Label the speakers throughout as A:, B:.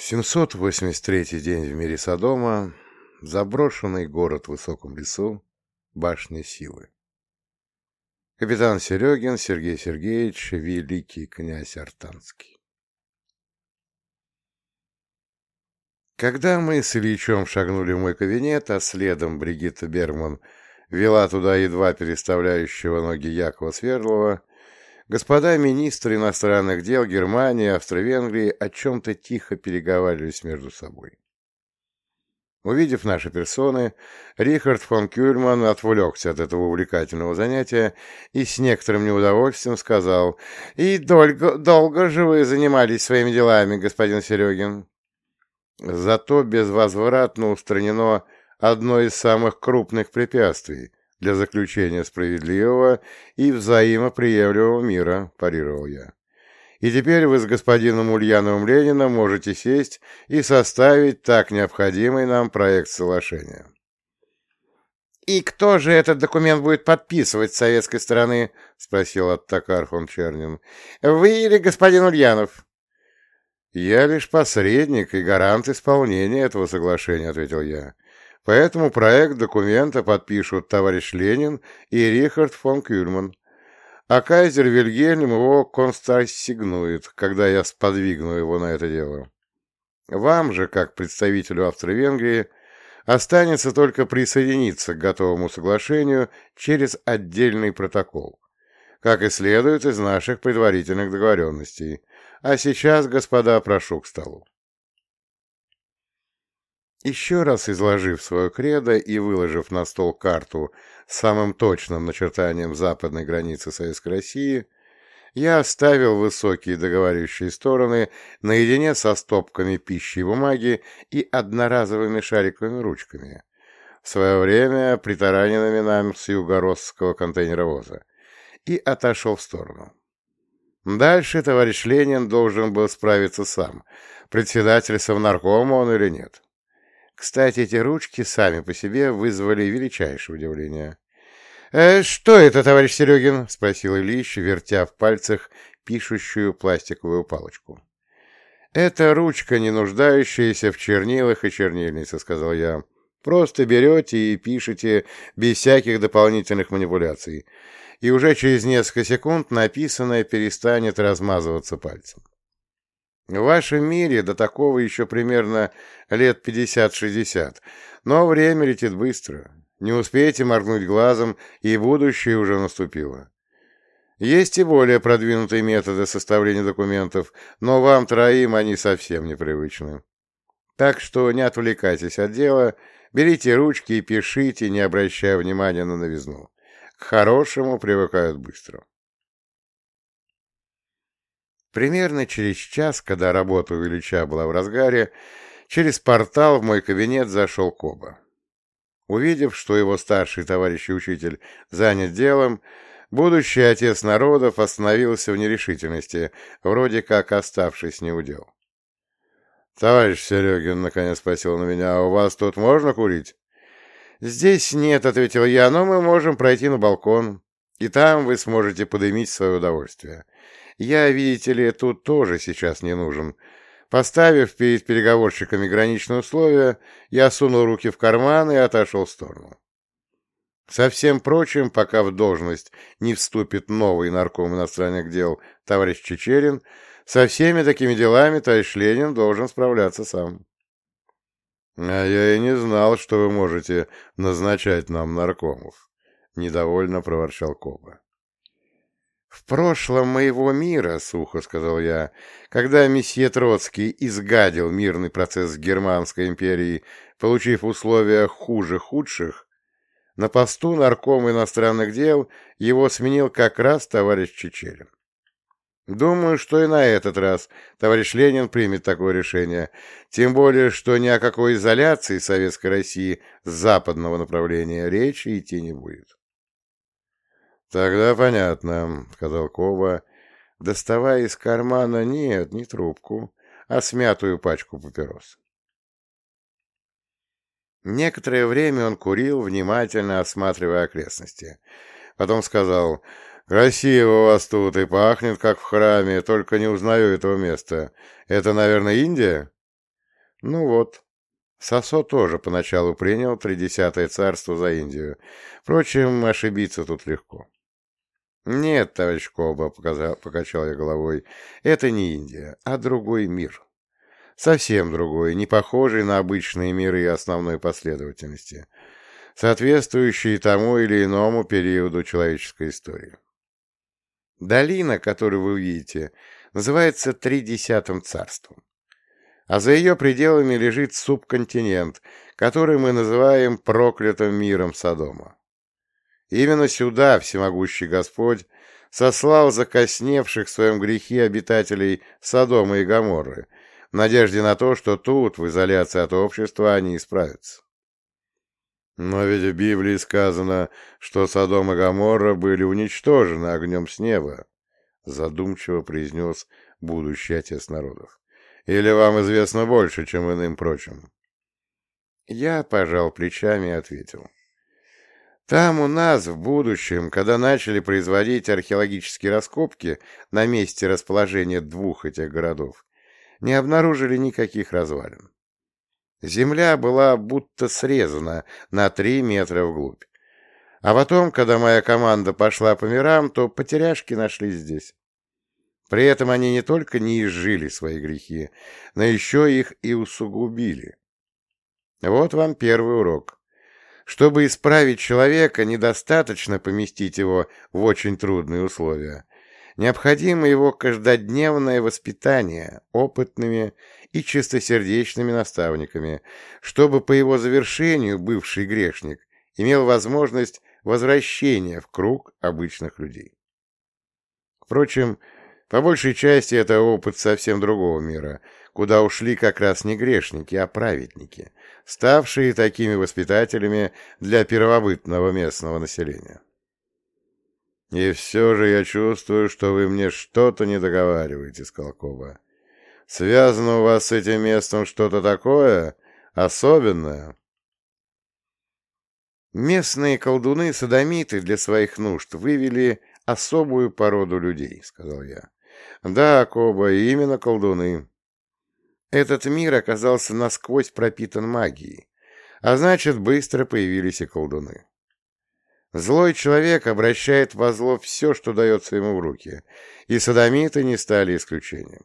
A: 783 день в мире Содома, заброшенный город в высоком лесу, башня силы. Капитан Серегин Сергей Сергеевич, великий князь Артанский. Когда мы с Ильичом шагнули в мой кабинет, а следом Бригитта Бергман вела туда едва переставляющего ноги Якова Свердлова, Господа министры иностранных дел Германии и Австро-Венгрии о чем-то тихо переговаривались между собой. Увидев наши персоны, Рихард фон Кюльман отвлекся от этого увлекательного занятия и с некоторым неудовольствием сказал «И долго, долго же вы занимались своими делами, господин Серегин?» Зато безвозвратно устранено одно из самых крупных препятствий для заключения справедливого и взаимоприемлемого мира, парировал я. И теперь вы с господином Ульяновым Лениным можете сесть и составить так необходимый нам проект соглашения. «И кто же этот документ будет подписывать с советской стороны?» — спросил Оттакар фон Чернин. «Вы или господин Ульянов?» «Я лишь посредник и гарант исполнения этого соглашения», — ответил я. Поэтому проект документа подпишут товарищ Ленин и Рихард фон Кюльман, а кайзер Вильгельм его констассигнует, когда я сподвигну его на это дело. Вам же, как представителю Австро-Венгрии, останется только присоединиться к готовому соглашению через отдельный протокол, как и следует из наших предварительных договоренностей. А сейчас, господа, прошу к столу. Еще раз изложив свое кредо и выложив на стол карту с самым точным начертанием западной границы Советской России, я оставил высокие договаривающие стороны наедине со стопками пищи и бумаги и одноразовыми шариковыми ручками, в свое время притараненными нам с югородского контейнеровоза, и отошел в сторону. Дальше товарищ Ленин должен был справиться сам, председатель Совнаркома он или нет. Кстати, эти ручки сами по себе вызвали величайшее удивление. «Э, «Что это, товарищ Серегин?» — спросил Ильич, вертя в пальцах пишущую пластиковую палочку. «Это ручка, не нуждающаяся в чернилах и чернильнице», — сказал я. «Просто берете и пишете без всяких дополнительных манипуляций, и уже через несколько секунд написанное перестанет размазываться пальцем». В вашем мире до такого еще примерно лет пятьдесят-шестьдесят, но время летит быстро. Не успеете моргнуть глазом, и будущее уже наступило. Есть и более продвинутые методы составления документов, но вам троим они совсем непривычны. Так что не отвлекайтесь от дела, берите ручки и пишите, не обращая внимания на новизну. К хорошему привыкают быстро. Примерно через час, когда работа у Ильича была в разгаре, через портал в мой кабинет зашел Коба. Увидев, что его старший товарищ и учитель занят делом, будущий отец народов остановился в нерешительности, вроде как оставшись неудел. «Товарищ Серегин, — наконец спросил на меня, — а у вас тут можно курить?» «Здесь нет, — ответил я, — но мы можем пройти на балкон, и там вы сможете подымить свое удовольствие. Я, видите ли, тут тоже сейчас не нужен. Поставив перед переговорщиками граничные условия, я сунул руки в карман и отошел в сторону. Со всем прочим, пока в должность не вступит новый нарком иностранных дел товарищ Чечерин, со всеми такими делами товарищ Ленин должен справляться сам. — А я и не знал, что вы можете назначать нам наркомов, — недовольно проворчал Коба. «В прошлом моего мира, — сухо сказал я, — когда месье Троцкий изгадил мирный процесс Германской империи, получив условия хуже худших, на посту наркома иностранных дел его сменил как раз товарищ Чечерин. Думаю, что и на этот раз товарищ Ленин примет такое решение, тем более, что ни о какой изоляции Советской России с западного направления речи идти не будет. «Тогда понятно», — сказал Кова, доставая из кармана нет, не трубку, а смятую пачку папирос. Некоторое время он курил, внимательно осматривая окрестности. Потом сказал, «Красиво у вас тут и пахнет, как в храме, только не узнаю этого места. Это, наверное, Индия?» Ну вот. Сосо тоже поначалу принял тридесятое царство за Индию. Впрочем, ошибиться тут легко. «Нет, товарищ Коба», — покачал я головой, — «это не Индия, а другой мир. Совсем другой, не похожий на обычные миры основной последовательности, соответствующие тому или иному периоду человеческой истории. Долина, которую вы видите, называется Тридесятым царством а за ее пределами лежит субконтинент, который мы называем проклятым миром Содома. Именно сюда всемогущий Господь сослал закосневших в своем грехе обитателей Содома и Гоморры, в надежде на то, что тут, в изоляции от общества, они исправятся. Но ведь в Библии сказано, что Содом и Гоморра были уничтожены огнем с неба, задумчиво произнес будущий отец народов. Или вам известно больше, чем иным прочим? Я пожал плечами и ответил. Там у нас в будущем, когда начали производить археологические раскопки на месте расположения двух этих городов, не обнаружили никаких развалин. Земля была будто срезана на три метра вглубь. А потом, когда моя команда пошла по мирам, то потеряшки нашли здесь. При этом они не только не изжили свои грехи, но еще их и усугубили. Вот вам первый урок. Чтобы исправить человека, недостаточно поместить его в очень трудные условия. Необходимо его каждодневное воспитание опытными и чистосердечными наставниками, чтобы по его завершению бывший грешник имел возможность возвращения в круг обычных людей. Впрочем, по большей части это опыт совсем другого мира, куда ушли как раз не грешники, а праведники, ставшие такими воспитателями для первобытного местного населения. «И все же я чувствую, что вы мне что-то не договариваете, Скалкова. Связано у вас с этим местом что-то такое особенное?» Местные колдуны-садомиты для своих нужд вывели особую породу людей, — сказал я. Да, Коба, именно колдуны. Этот мир оказался насквозь пропитан магией, а значит, быстро появились и колдуны. Злой человек обращает во зло все, что дается ему в руки, и садомиты не стали исключением.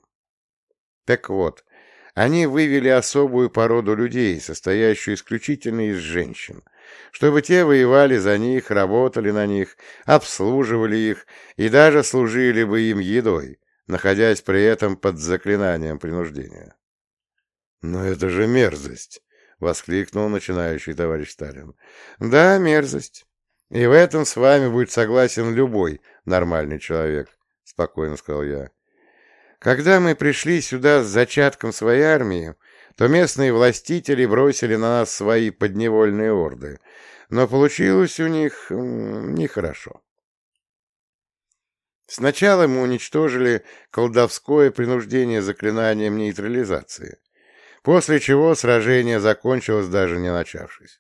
A: Так вот, они вывели особую породу людей, состоящую исключительно из женщин, чтобы те воевали за них, работали на них, обслуживали их и даже служили бы им едой, находясь при этом под заклинанием принуждения. «Но это же мерзость!» — воскликнул начинающий товарищ Сталин. «Да, мерзость. И в этом с вами будет согласен любой нормальный человек», — спокойно сказал я. «Когда мы пришли сюда с зачатком своей армии, то местные властители бросили на нас свои подневольные орды, но получилось у них нехорошо. Сначала мы уничтожили колдовское принуждение заклинанием нейтрализации, после чего сражение закончилось, даже не начавшись.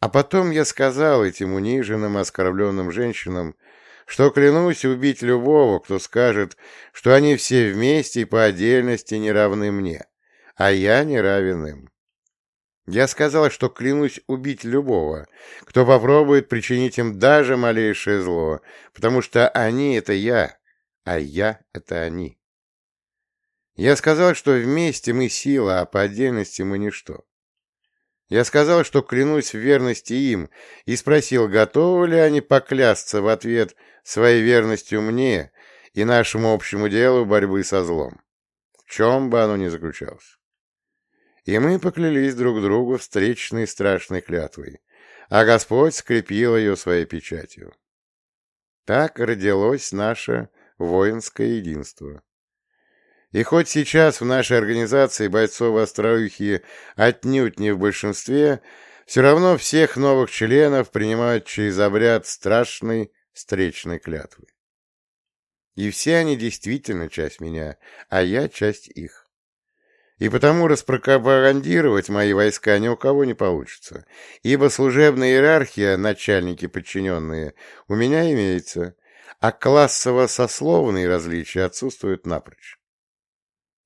A: А потом я сказал этим униженным, оскорбленным женщинам, что клянусь убить любого, кто скажет, что они все вместе и по отдельности не равны мне, а я не равен им. Я сказал, что клянусь убить любого, кто попробует причинить им даже малейшее зло, потому что они — это я, а я — это они. Я сказал, что вместе мы сила, а по отдельности мы ничто. Я сказал, что клянусь в верности им, и спросил, готовы ли они поклясться в ответ своей верностью мне и нашему общему делу борьбы со злом, в чем бы оно ни заключалось и мы поклялись друг другу встречной страшной клятвой, а Господь скрепил ее своей печатью. Так родилось наше воинское единство. И хоть сейчас в нашей организации бойцов Остроухи отнюдь не в большинстве, все равно всех новых членов принимают через обряд страшной встречной клятвы. И все они действительно часть меня, а я часть их. И потому распропагандировать мои войска ни у кого не получится, ибо служебная иерархия, начальники подчиненные, у меня имеется, а классово-сословные различия отсутствуют напрочь.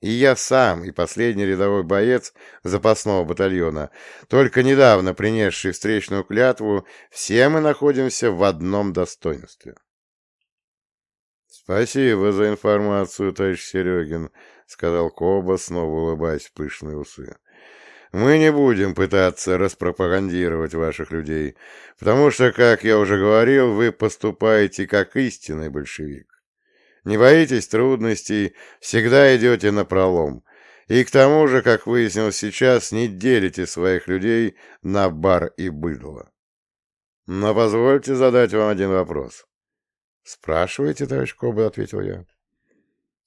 A: И я сам, и последний рядовой боец запасного батальона, только недавно принесший встречную клятву, все мы находимся в одном достоинстве. «Спасибо за информацию, товарищ Серегин», — сказал Коба, снова улыбаясь в пышные усы. «Мы не будем пытаться распропагандировать ваших людей, потому что, как я уже говорил, вы поступаете как истинный большевик. Не боитесь трудностей, всегда идете на пролом. И к тому же, как выяснилось сейчас, не делите своих людей на бар и быдло. Но позвольте задать вам один вопрос. «Спрашивайте, товарищ Коба», — ответил я.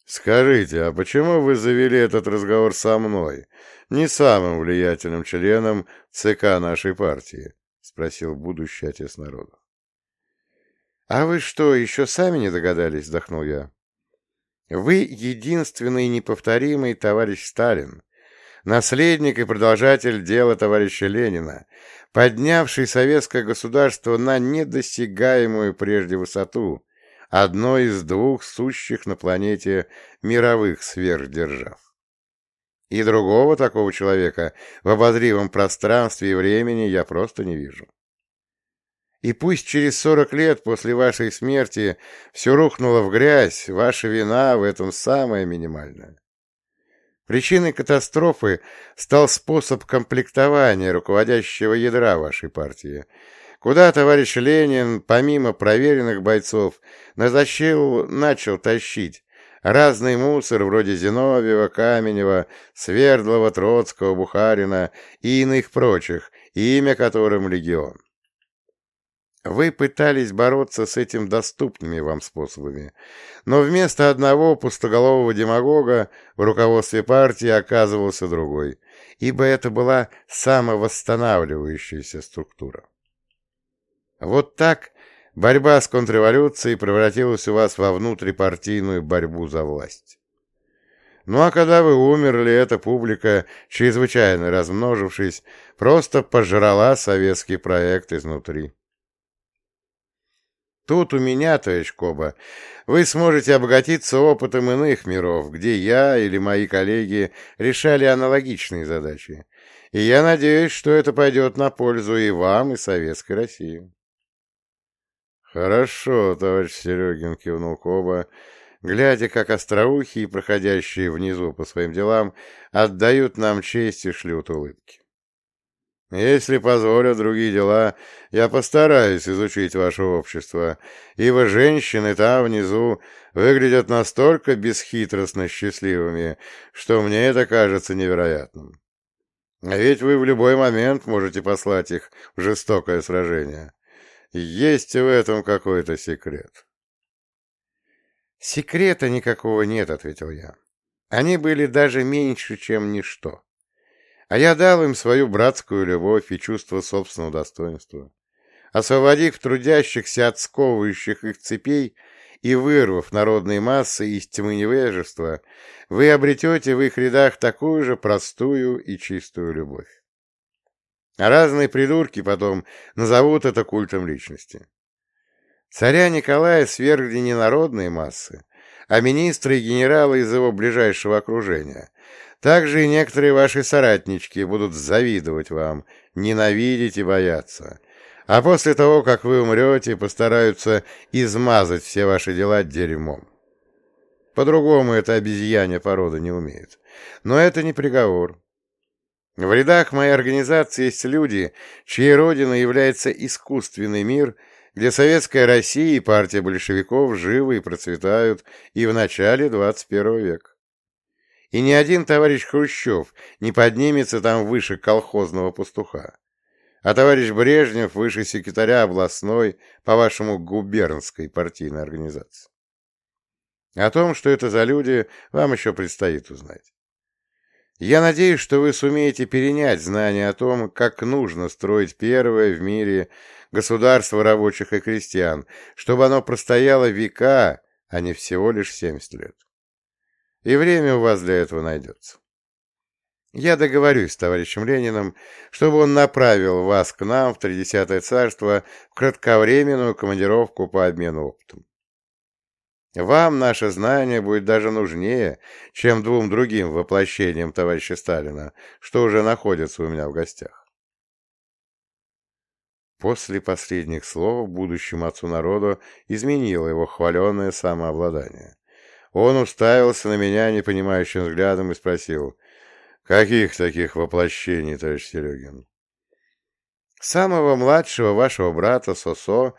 A: «Скажите, а почему вы завели этот разговор со мной, не самым влиятельным членом ЦК нашей партии?» — спросил будущий отец народа. «А вы что, еще сами не догадались?» — вздохнул я. «Вы единственный неповторимый товарищ Сталин, наследник и продолжатель дела товарища Ленина, поднявший советское государство на недосягаемую прежде высоту, одной из двух сущих на планете мировых сверхдержав. И другого такого человека в обозримом пространстве и времени я просто не вижу. И пусть через сорок лет после вашей смерти все рухнуло в грязь, ваша вина в этом самая минимальная. Причиной катастрофы стал способ комплектования руководящего ядра вашей партии, куда товарищ Ленин, помимо проверенных бойцов, назначил, начал тащить разный мусор вроде Зиновьева, Каменева, Свердлова, Троцкого, Бухарина и иных прочих, имя которым легион. Вы пытались бороться с этим доступными вам способами, но вместо одного пустоголового демагога в руководстве партии оказывался другой, ибо это была самовосстанавливающаяся структура. Вот так борьба с контрреволюцией превратилась у вас во внутрипартийную борьбу за власть. Ну а когда вы умерли, эта публика, чрезвычайно размножившись, просто пожрала советский проект изнутри. Тут у меня, товарищ Коба, вы сможете обогатиться опытом иных миров, где я или мои коллеги решали аналогичные задачи. И я надеюсь, что это пойдет на пользу и вам, и Советской России. «Хорошо, товарищ Серегин», — кивнул Коба, глядя, как остроухие, проходящие внизу по своим делам, отдают нам честь и шлют улыбки. Если позволят другие дела, я постараюсь изучить ваше общество, ибо женщины там внизу выглядят настолько бесхитростно счастливыми, что мне это кажется невероятным. А ведь вы в любой момент можете послать их в жестокое сражение. Есть в этом какой-то секрет. Секрета никакого нет, ответил я. Они были даже меньше, чем ничто. А я дал им свою братскую любовь и чувство собственного достоинства. Освободив трудящихся от сковывающих их цепей и вырвав народные массы из тьмы невежества, вы обретете в их рядах такую же простую и чистую любовь. Разные придурки потом назовут это культом личности. Царя Николая свергли не народные массы, а министры и генералы из его ближайшего окружения, также и некоторые ваши соратнички будут завидовать вам, ненавидеть и бояться. А после того, как вы умрете, постараются измазать все ваши дела дерьмом. По-другому эта обезьяня порода не умеет. Но это не приговор. В рядах моей организации есть люди, чьей родиной является искусственный мир, где советская Россия и партия большевиков живы и процветают и в начале 21 века. И ни один товарищ Хрущев не поднимется там выше колхозного пастуха, а товарищ Брежнев выше секретаря областной, по-вашему, губернской партийной организации. О том, что это за люди, вам еще предстоит узнать. Я надеюсь, что вы сумеете перенять знания о том, как нужно строить первое в мире государство рабочих и крестьян, чтобы оно простояло века, а не всего лишь 70 лет. И время у вас для этого найдется. Я договорюсь с товарищем Лениным, чтобы он направил вас к нам в Тридесятое царство в кратковременную командировку по обмену опытом. Вам наше знание будет даже нужнее, чем двум другим воплощениям товарища Сталина, что уже находятся у меня в гостях. После последних слов будущему отцу народу изменило его хваленное самообладание. Он уставился на меня непонимающим взглядом и спросил, «Каких таких воплощений, товарищ Серегин?» «Самого младшего вашего брата Сосо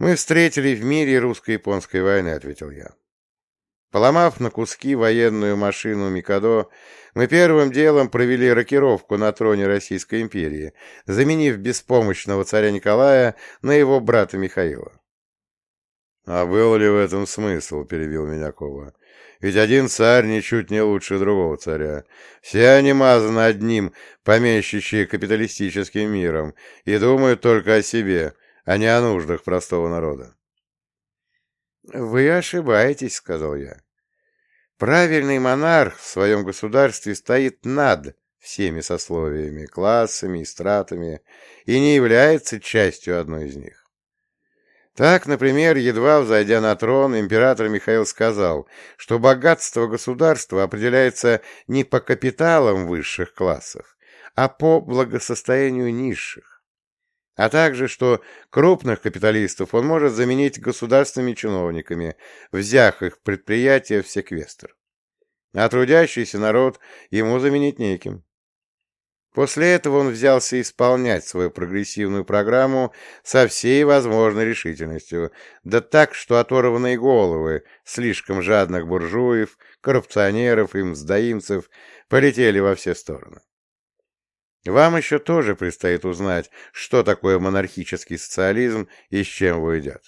A: мы встретили в мире русско-японской войны», — ответил я. Поломав на куски военную машину Микадо, мы первым делом провели рокировку на троне Российской империи, заменив беспомощного царя Николая на его брата Михаила. «А был ли в этом смысл?» — перебил меня Кова. «Ведь один царь ничуть не лучше другого царя. Все они мазаны одним, помещичьи капиталистическим миром, и думают только о себе, а не о нуждах простого народа». «Вы ошибаетесь», — сказал я. «Правильный монарх в своем государстве стоит над всеми сословиями, классами и стратами и не является частью одной из них. Так, например, едва взойдя на трон, император Михаил сказал, что богатство государства определяется не по капиталам высших классов, а по благосостоянию низших а также, что крупных капиталистов он может заменить государственными чиновниками, взяв их предприятия в секвестр. А трудящийся народ ему заменить неким. После этого он взялся исполнять свою прогрессивную программу со всей возможной решительностью, да так, что оторванные головы слишком жадных буржуев, коррупционеров и мздоимцев полетели во все стороны. Вам еще тоже предстоит узнать, что такое монархический социализм и с чем вы идет.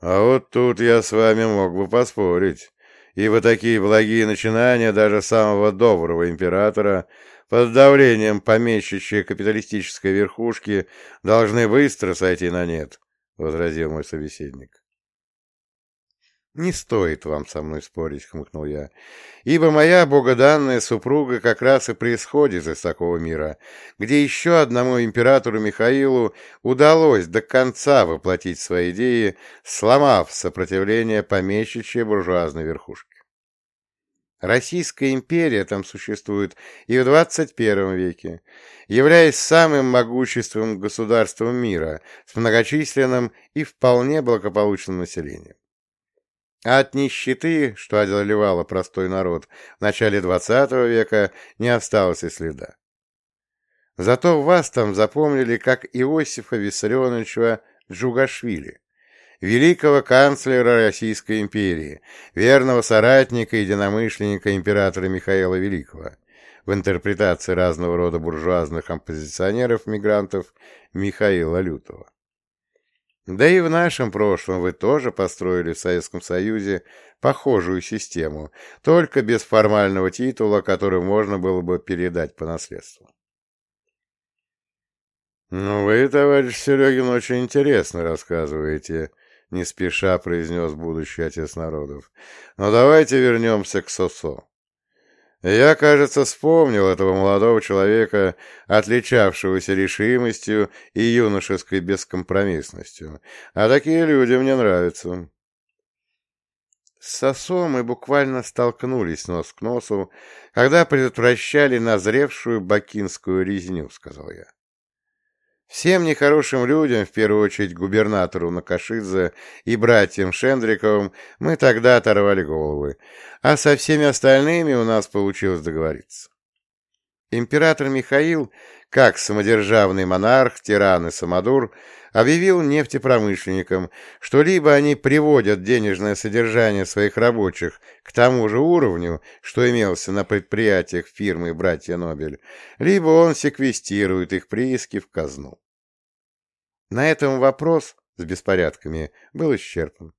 A: А вот тут я с вами мог бы поспорить, ибо такие благие начинания даже самого доброго императора под давлением помещичьей капиталистической верхушки должны быстро сойти на нет, — возразил мой собеседник. «Не стоит вам со мной спорить», — хмыкнул я, — «ибо моя богоданная супруга как раз и происходит из такого мира, где еще одному императору Михаилу удалось до конца воплотить свои идеи, сломав сопротивление помещичьей буржуазной верхушки. Российская империя там существует и в 21 веке, являясь самым могущественным государством мира с многочисленным и вполне благополучным населением. От нищеты, что одолевало простой народ в начале XX века, не осталось и следа. Зато вас там запомнили как Иосифа Виссарионовича Джугашвили, великого канцлера Российской империи, верного соратника и единомышленника императора Михаила Великого, в интерпретации разного рода буржуазных оппозиционеров-мигрантов Михаила Лютого. Да и в нашем прошлом вы тоже построили в Советском Союзе похожую систему, только без формального титула, который можно было бы передать по наследству. «Ну, вы, товарищ Серегин, очень интересно рассказываете», — не спеша произнес будущий отец народов. «Но давайте вернемся к Сосо. Я, кажется, вспомнил этого молодого человека, отличавшегося решимостью и юношеской бескомпромиссностью. А такие люди мне нравятся. С Сосо мы буквально столкнулись нос к носу, когда предотвращали назревшую бакинскую резню, — сказал я. Всем нехорошим людям, в первую очередь губернатору Накашидзе и братьям Шендриковым, мы тогда оторвали головы, а со всеми остальными у нас получилось договориться. Император Михаил, как самодержавный монарх, тиран и самодур, объявил нефтепромышленникам, что либо они приводят денежное содержание своих рабочих к тому же уровню, что имелся на предприятиях фирмы «Братья Нобель», либо он секвестирует их прииски в казну. На этом вопрос с беспорядками был исчерпан.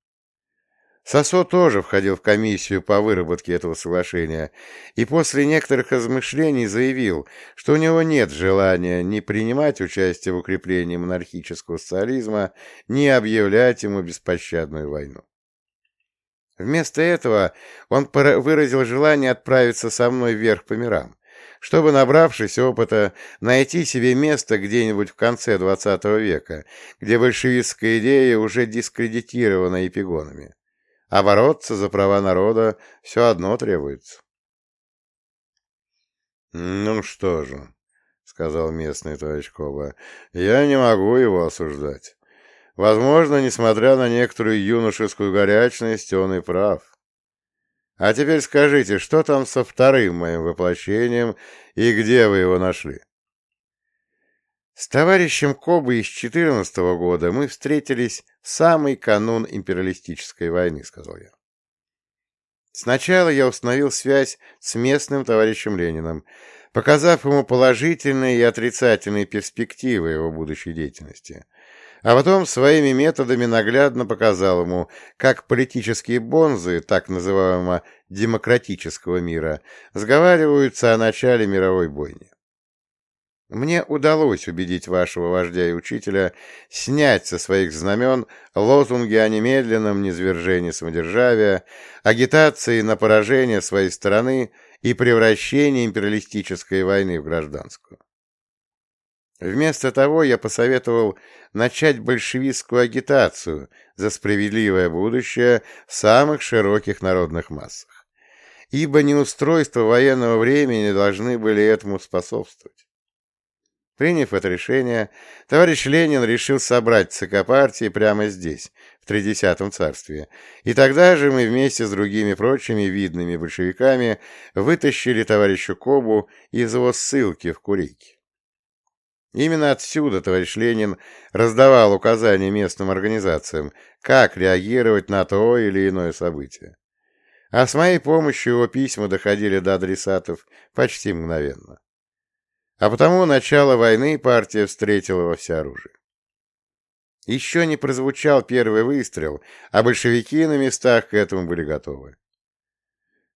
A: Сосо тоже входил в комиссию по выработке этого соглашения и после некоторых размышлений заявил, что у него нет желания ни принимать участие в укреплении монархического социализма, ни объявлять ему беспощадную войну. Вместо этого он выразил желание отправиться со мной вверх по мирам, чтобы, набравшись опыта, найти себе место где-нибудь в конце XX века, где большевистская идея уже дискредитирована эпигонами а бороться за права народа все одно требуется. «Ну что же», — сказал местный товарищ Коба, — «я не могу его осуждать. Возможно, несмотря на некоторую юношескую горячность, он и прав. А теперь скажите, что там со вторым моим воплощением и где вы его нашли?» С товарищем Кобы из четырнадцатого года мы встретились в самый канун империалистической войны, сказал я. Сначала я установил связь с местным товарищем Лениным, показав ему положительные и отрицательные перспективы его будущей деятельности, а потом своими методами наглядно показал ему, как политические бонзы так называемого демократического мира сговариваются о начале мировой бойни. Мне удалось убедить вашего вождя и учителя снять со своих знамен лозунги о немедленном низвержении самодержавия, агитации на поражение своей страны и превращении империалистической войны в гражданскую. Вместо того я посоветовал начать большевистскую агитацию за справедливое будущее в самых широких народных массах, ибо неустройства военного времени должны были этому способствовать. Приняв это решение, товарищ Ленин решил собрать ЦК партии прямо здесь, в Тридесятом царстве, и тогда же мы вместе с другими прочими видными большевиками вытащили товарища Кобу из его ссылки в Курейке. Именно отсюда товарищ Ленин раздавал указания местным организациям, как реагировать на то или иное событие. А с моей помощью его письма доходили до адресатов почти мгновенно. А потому начало войны партия встретила во всеоружии. Еще не прозвучал первый выстрел, а большевики на местах к этому были готовы.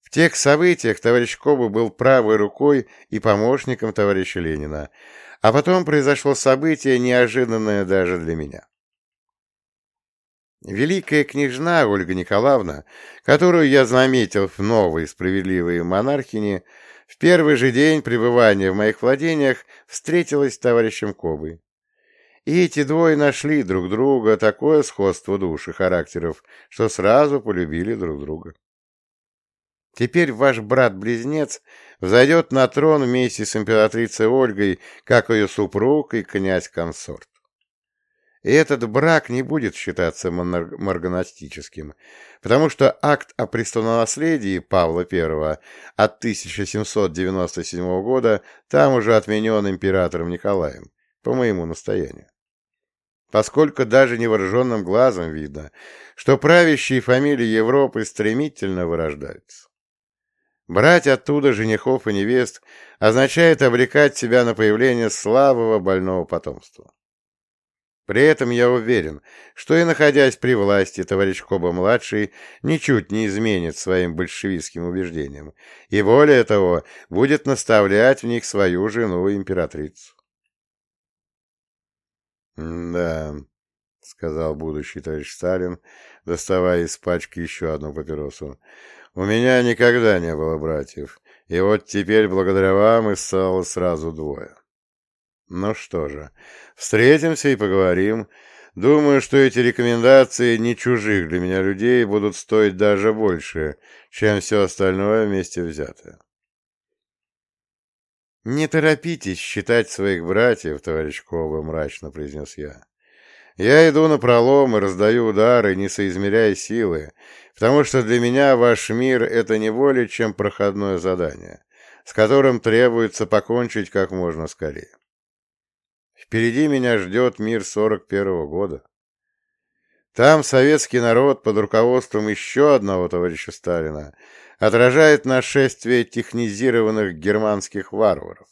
A: В тех событиях товарищ Коба был правой рукой и помощником товарища Ленина, а потом произошло событие, неожиданное даже для меня. Великая княжна Ольга Николаевна, которую я заметил в новой справедливой монархине, в первый же день пребывания в моих владениях встретилась с товарищем Кобой. И эти двое нашли друг друга такое сходство душ и характеров, что сразу полюбили друг друга. Теперь ваш брат-близнец взойдет на трон вместе с императрицей Ольгой, как ее супруг и князь-консорт. И этот брак не будет считаться марганастическим, потому что акт о престолонаследии Павла I от 1797 года там уже отменен императором Николаем, по моему настоянию. Поскольку даже невооруженным глазом видно, что правящие фамилии Европы стремительно вырождаются. Брать оттуда женихов и невест означает обрекать себя на появление слабого больного потомства. При этом я уверен, что и находясь при власти, товарищ Коба-младший ничуть не изменит своим большевистским убеждениям, и более того, будет наставлять в них свою жену-императрицу. «Да», — сказал будущий товарищ Сталин, доставая из пачки еще одну папиросу, — «у меня никогда не было братьев, и вот теперь благодаря вам их стало сразу двое». Ну что же, встретимся и поговорим. Думаю, что эти рекомендации не чужих для меня людей будут стоить даже больше, чем все остальное вместе взятое. «Не торопитесь считать своих братьев, товарищ Коба», — мрачно произнес я. «Я иду на пролом и раздаю удары, не соизмеряя силы, потому что для меня ваш мир — это не более чем проходное задание, с которым требуется покончить как можно скорее. Впереди меня ждет мир 41-го года. Там советский народ под руководством еще одного товарища Сталина отражает нашествие технизированных германских варваров,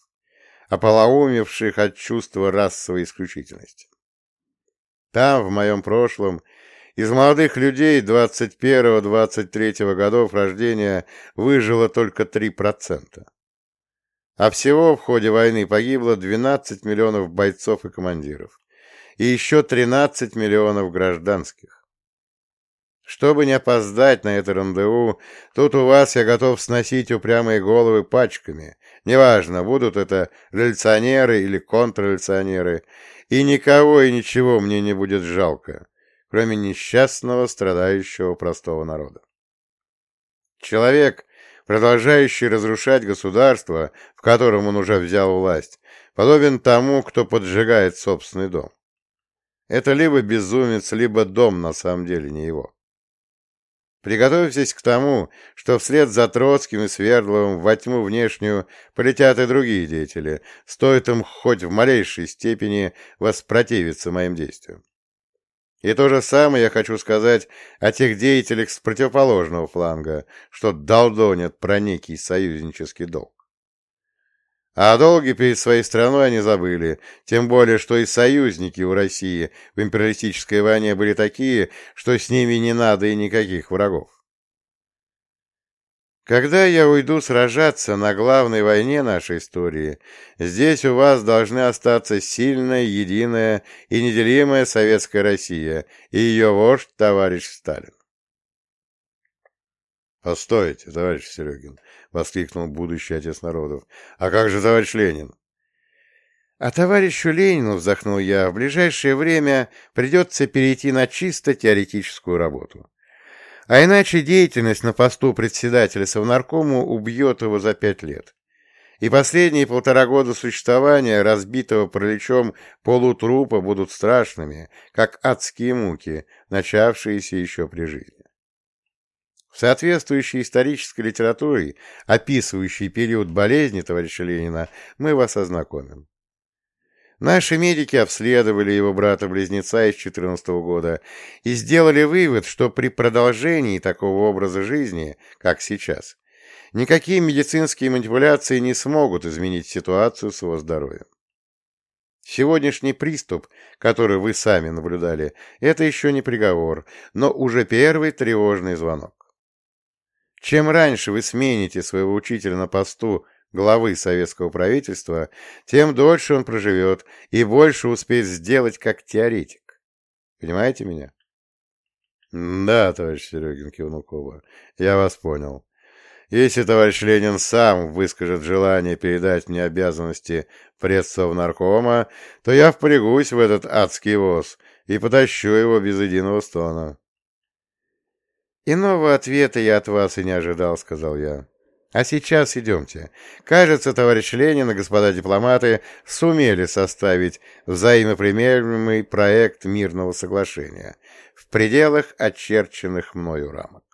A: ополоумевших от чувства расовой исключительности. Там, в моем прошлом, из молодых людей 21-23 годов рождения выжило только 3%. А всего в ходе войны погибло 12 миллионов бойцов и командиров. И еще 13 миллионов гражданских. Чтобы не опоздать на это рандеву, тут у вас я готов сносить упрямые головы пачками. Неважно, будут это революционеры или контрреволюционеры. И никого и ничего мне не будет жалко. кроме несчастного, страдающего простого народа. Человек, продолжающий разрушать государство, в котором он уже взял власть, подобен тому, кто поджигает собственный дом. Это либо безумец, либо дом на самом деле не его. Приготовьтесь к тому, что вслед за Троцким и Свердловым во тьму внешнюю полетят и другие деятели, стоит им хоть в малейшей степени воспротивиться моим действиям. И то же самое я хочу сказать о тех деятелях с противоположного фланга, что долдонят про некий союзнический долг. А о долге перед своей страной они забыли, тем более, что и союзники у России в империалистической войне были такие, что с ними не надо и никаких врагов. Когда я уйду сражаться на главной войне нашей истории, здесь у вас должны остаться сильная, единая и неделимая советская Россия и ее вождь товарищ Сталин. «Постойте, товарищ Серегин!» — воскликнул будущий отец народов. «А как же товарищ Ленин?» «А товарищу Ленину, — вздохнул я, — в ближайшее время придется перейти на чисто теоретическую работу. А иначе деятельность на посту председателя Совнаркому убьет его за пять лет. И последние полтора года существования разбитого параличом полутрупа будут страшными, как адские муки, начавшиеся еще при жизни. Соответствующей исторической литературе, описывающей период болезни товарища Ленина, мы вас ознакомим. Наши медики обследовали его брата-близнеца из 14 года и сделали вывод, что при продолжении такого образа жизни, как сейчас, никакие медицинские манипуляции не смогут изменить ситуацию с его здоровьем. Сегодняшний приступ, который вы сами наблюдали, это еще не приговор, но уже первый тревожный звонок. Чем раньше вы смените своего учителя на посту главы советского правительства, тем дольше он проживет и больше успеет сделать как теоретик. Понимаете меня? — Да, товарищ Серегин, кивнул я вас понял. Если товарищ Ленин сам выскажет желание передать мне обязанности предсовнаркома, то я впрягусь в этот адский воз и потащу его без единого стона. «Иного ответа я от вас и не ожидал», — сказал я. А сейчас идемте. Кажется, товарищ Ленин и господа дипломаты сумели составить взаимопримеримый проект мирного соглашения в пределах очерченных мною рамок.